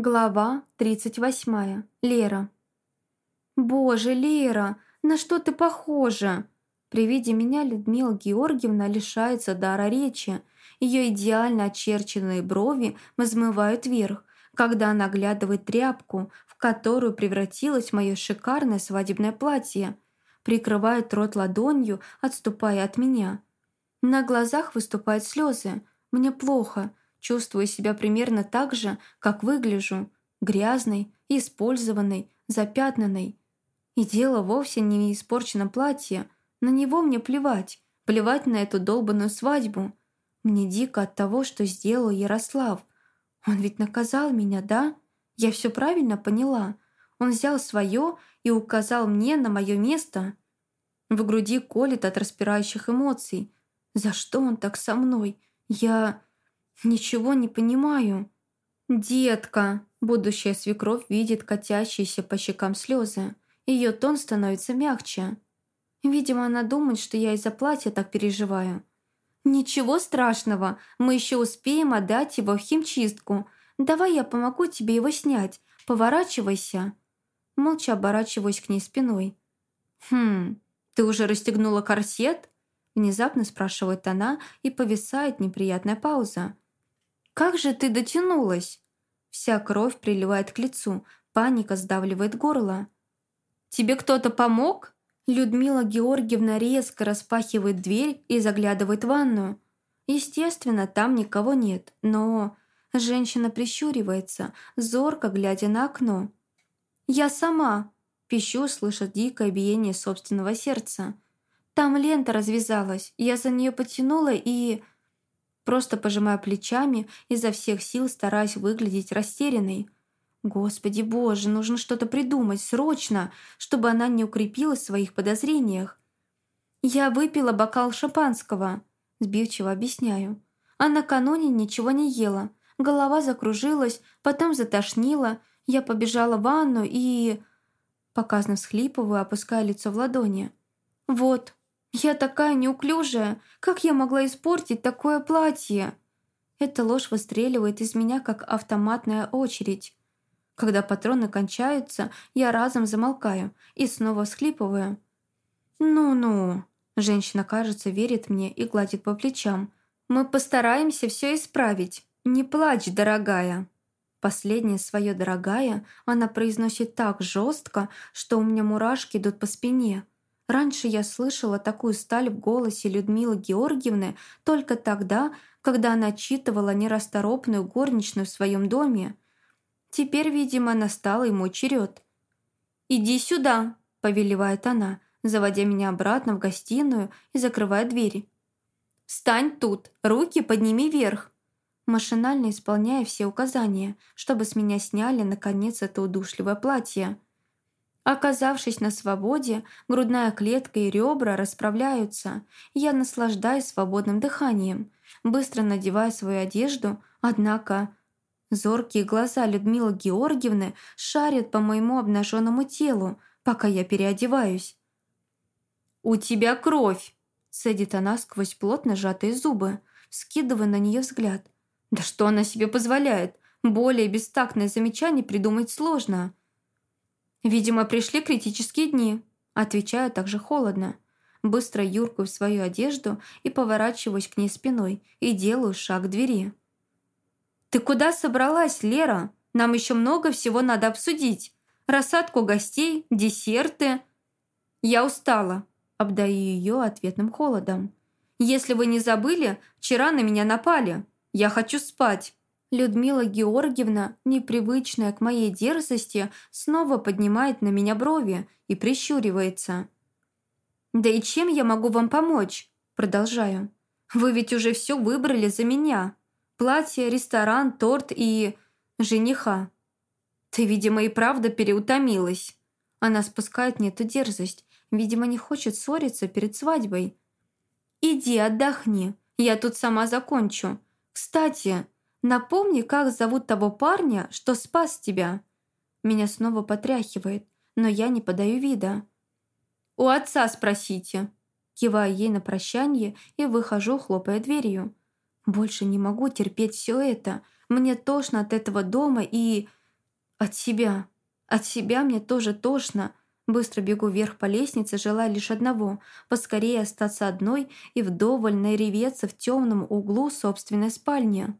Глава 38. Лера. «Боже, Лера, на что ты похожа?» При виде меня Людмила Георгиевна лишается дара речи. Ее идеально очерченные брови взмывают вверх, когда она оглядывает тряпку, в которую превратилось мое шикарное свадебное платье. Прикрывает рот ладонью, отступая от меня. На глазах выступают слезы. Мне плохо. Чувствую себя примерно так же, как выгляжу, грязной, использованной, запятнанной. И дело вовсе не в испорченном платье. На него мне плевать, плевать на эту долбанную свадьбу. Мне дико от того, что сделал Ярослав. Он ведь наказал меня, да? Я все правильно поняла. Он взял свое и указал мне на мое место. В груди колет от распирающих эмоций. За что он так со мной? Я... «Ничего не понимаю». «Детка!» Будущая свекровь видит катящиеся по щекам слезы. Ее тон становится мягче. Видимо, она думает, что я из-за платья так переживаю. «Ничего страшного, мы еще успеем отдать его в химчистку. Давай я помогу тебе его снять. Поворачивайся». Молча оборачиваюсь к ней спиной. «Хм, ты уже расстегнула корсет?» Внезапно спрашивает она, и повисает неприятная пауза. «Как же ты дотянулась?» Вся кровь приливает к лицу, паника сдавливает горло. «Тебе кто-то помог?» Людмила Георгиевна резко распахивает дверь и заглядывает в ванную. Естественно, там никого нет, но... Женщина прищуривается, зорко глядя на окно. «Я сама!» Пищу, слыша дикое биение собственного сердца. «Там лента развязалась, я за нее потянула и...» просто пожимая плечами, изо всех сил стараясь выглядеть растерянной. Господи боже, нужно что-то придумать, срочно, чтобы она не укрепилась в своих подозрениях. «Я выпила бокал шампанского», – сбивчиво объясняю. «А накануне ничего не ела. Голова закружилась, потом затошнила. Я побежала в ванну и...» Показно всхлипываю, опуская лицо в ладони. «Вот, «Я такая неуклюжая! Как я могла испортить такое платье?» Эта ложь выстреливает из меня, как автоматная очередь. Когда патроны кончаются, я разом замолкаю и снова всхлипываю. «Ну-ну», – женщина, кажется, верит мне и гладит по плечам. «Мы постараемся все исправить. Не плачь, дорогая». Последнее свое «дорогая» она произносит так жестко, что у меня мурашки идут по спине – Раньше я слышала такую сталь в голосе Людмилы Георгиевны только тогда, когда она читывала нерасторопную горничную в своем доме. Теперь, видимо, настал мой черед. «Иди сюда», – повелевает она, заводя меня обратно в гостиную и закрывая двери. «Встань тут, руки подними вверх», машинально исполняя все указания, чтобы с меня сняли, наконец, это удушливое платье. Оказавшись на свободе, грудная клетка и ребра расправляются. Я наслаждаюсь свободным дыханием, быстро надеваю свою одежду, однако... Зоркие глаза Людмилы Георгиевны шарят по моему обнаженному телу, пока я переодеваюсь. «У тебя кровь!» – цедит она сквозь плотно сжатые зубы, скидывая на нее взгляд. «Да что она себе позволяет? Более бестактное замечание придумать сложно». «Видимо, пришли критические дни», отвечаю также холодно. Быстро юркаю в свою одежду и поворачиваюсь к ней спиной и делаю шаг к двери. «Ты куда собралась, Лера? Нам еще много всего надо обсудить. Рассадку гостей, десерты». «Я устала», – обдаю ее ответным холодом. «Если вы не забыли, вчера на меня напали. Я хочу спать». Людмила Георгиевна, непривычная к моей дерзости, снова поднимает на меня брови и прищуривается. «Да и чем я могу вам помочь?» Продолжаю. «Вы ведь уже все выбрали за меня. Платье, ресторан, торт и... жениха. Ты, видимо, и правда переутомилась». Она спускает мне эту дерзость. Видимо, не хочет ссориться перед свадьбой. «Иди отдохни. Я тут сама закончу. Кстати...» Напомни, как зовут того парня, что спас тебя». Меня снова потряхивает, но я не подаю вида. «У отца спросите». Киваю ей на прощание и выхожу, хлопая дверью. Больше не могу терпеть все это. Мне тошно от этого дома и... От себя. От себя мне тоже тошно. Быстро бегу вверх по лестнице, желая лишь одного – поскорее остаться одной и вдоволь нареветься в темном углу собственной спальни.